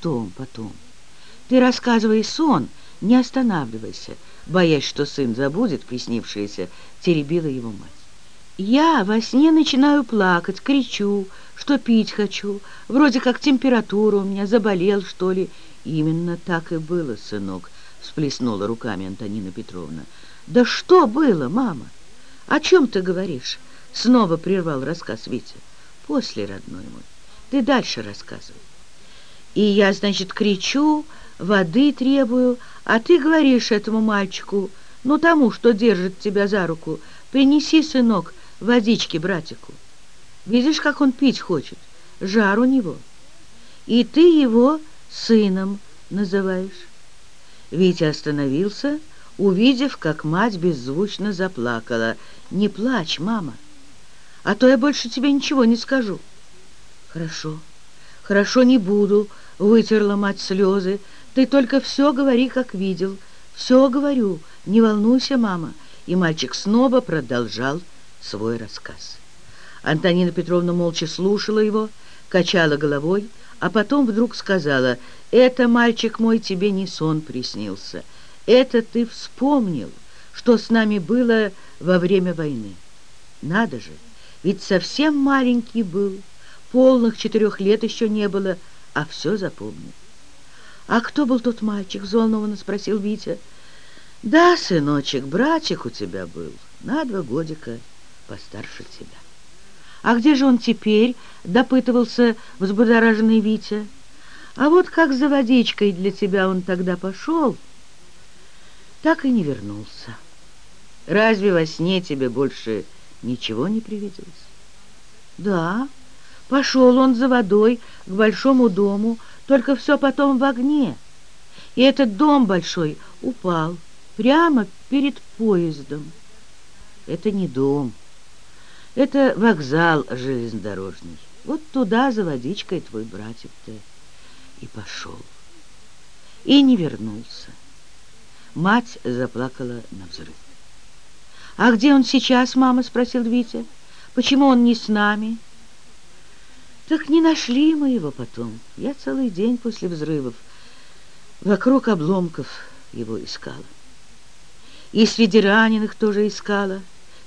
Потом, потом. Ты рассказывай сон, не останавливайся, боясь, что сын забудет приснившееся, теребила его мать. Я во сне начинаю плакать, кричу, что пить хочу. Вроде как температура у меня, заболел, что ли. Именно так и было, сынок, всплеснула руками Антонина Петровна. Да что было, мама? О чем ты говоришь? Снова прервал рассказ Витя. После, родной мой, ты дальше рассказывай. И я, значит, кричу, воды требую, а ты говоришь этому мальчику, ну тому, что держит тебя за руку, принеси, сынок, водички братику. Видишь, как он пить хочет, жар у него. И ты его сыном называешь. Витя остановился, увидев, как мать беззвучно заплакала. «Не плачь, мама, а то я больше тебе ничего не скажу». «Хорошо, хорошо, не буду», — вытерла мать слезы. «Ты только все говори, как видел. Все говорю, не волнуйся, мама». И мальчик снова продолжал свой рассказ. Антонина Петровна молча слушала его, качала головой, а потом вдруг сказала, «Это, мальчик мой, тебе не сон приснился. Это ты вспомнил, что с нами было во время войны. Надо же, ведь совсем маленький был, полных четырех лет еще не было, а все запомнил». «А кто был тот мальчик?» — взволнованно спросил Витя. «Да, сыночек, братик у тебя был, на два годика постарше тебя». «А где же он теперь?» — допытывался взбудораженный Витя. «А вот как за водичкой для тебя он тогда пошел, так и не вернулся. Разве во сне тебе больше ничего не привиделось?» «Да, пошел он за водой к большому дому, только все потом в огне. И этот дом большой упал прямо перед поездом. Это не дом». Это вокзал железнодорожный. Вот туда за водичкой твой братик-то и пошел. И не вернулся. Мать заплакала на взрыв. «А где он сейчас, мама?» — спросил Витя. «Почему он не с нами?» «Так не нашли мы его потом. Я целый день после взрывов вокруг обломков его искала. И среди раненых тоже искала».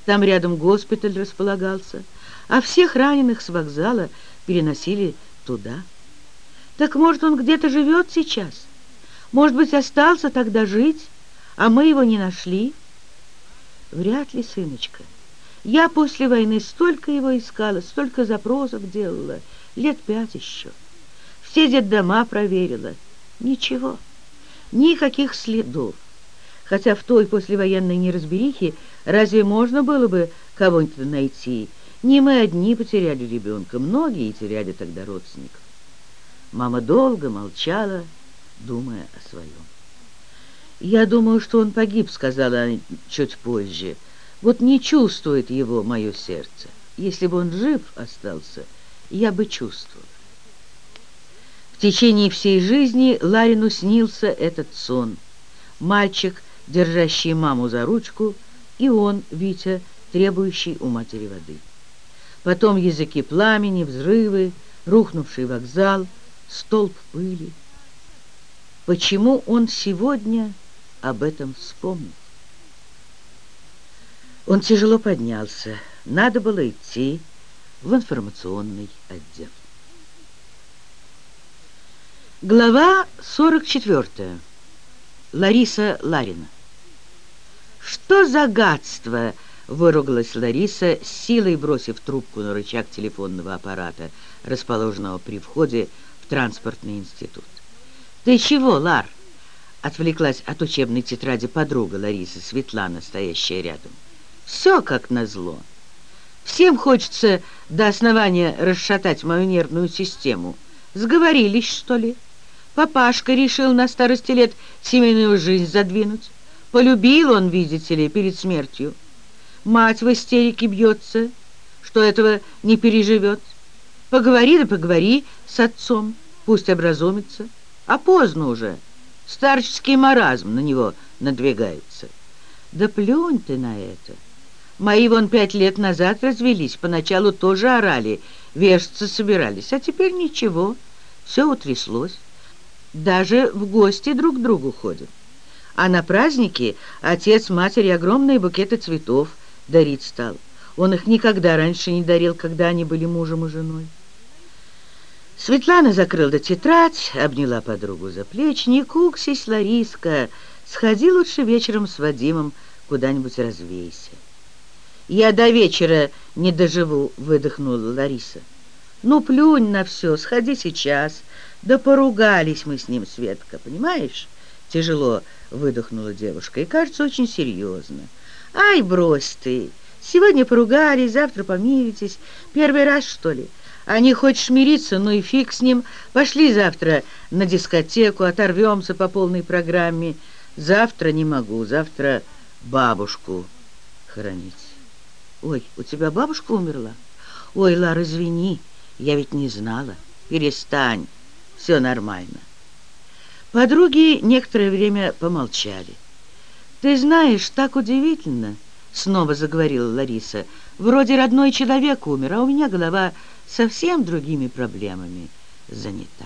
Там рядом госпиталь располагался, а всех раненых с вокзала переносили туда. Так может, он где-то живет сейчас? Может быть, остался тогда жить, а мы его не нашли? Вряд ли, сыночка. Я после войны столько его искала, столько запросов делала, лет пять еще. Все детдома проверила. Ничего, никаких следов хотя в той послевоенной неразберихе разве можно было бы кого-нибудь найти? Не мы одни потеряли ребенка, многие теряли тогда родственников. Мама долго молчала, думая о своем. «Я думаю, что он погиб», — сказала она чуть позже. «Вот не чувствует его мое сердце. Если бы он жив остался, я бы чувствовала». В течение всей жизни Ларину снился этот сон. Мальчик — держащий маму за ручку, и он, Витя, требующий у матери воды. Потом языки пламени, взрывы, рухнувший вокзал, столб пыли. Почему он сегодня об этом вспомнил? Он тяжело поднялся. Надо было идти в информационный отдел. Глава 44. Лариса Ларина. «Что за гадство!» — выругалась Лариса, силой бросив трубку на рычаг телефонного аппарата, расположенного при входе в транспортный институт. «Ты чего, Лар?» — отвлеклась от учебной тетради подруга Ларисы, Светлана, стоящая рядом. «Все как назло. Всем хочется до основания расшатать мою нервную систему. Сговорились, что ли? Папашка решил на старости лет семейную жизнь задвинуть». Полюбил он, видите ли, перед смертью. Мать в истерике бьется, что этого не переживет. Поговори да поговори с отцом, пусть образумится. А поздно уже, старческий маразм на него надвигается. Да плюнь ты на это. Мои вон пять лет назад развелись, поначалу тоже орали, вешаться собирались, а теперь ничего, все утряслось. даже в гости друг к другу ходят. А на праздники отец матери огромные букеты цветов дарить стал. Он их никогда раньше не дарил, когда они были мужем и женой. Светлана закрыла тетрадь, обняла подругу за плечи. «Не куксись, Лариска, сходи лучше вечером с Вадимом куда-нибудь развейся». «Я до вечера не доживу», — выдохнула Лариса. «Ну, плюнь на все, сходи сейчас. Да поругались мы с ним, Светка, понимаешь?» Тяжело выдохнула девушка и, кажется, очень серьезно. «Ай, брось ты! Сегодня поругались, завтра помиритесь. Первый раз, что ли?» А не хочешь мириться, ну и фиг с ним. Пошли завтра на дискотеку, оторвемся по полной программе. Завтра не могу, завтра бабушку хоронить. Ой, у тебя бабушка умерла? Ой, Лар, извини, я ведь не знала. Перестань, все нормально. Подруги некоторое время помолчали. «Ты знаешь, так удивительно», — снова заговорила Лариса. «Вроде родной человек умер, а у меня голова совсем другими проблемами занята.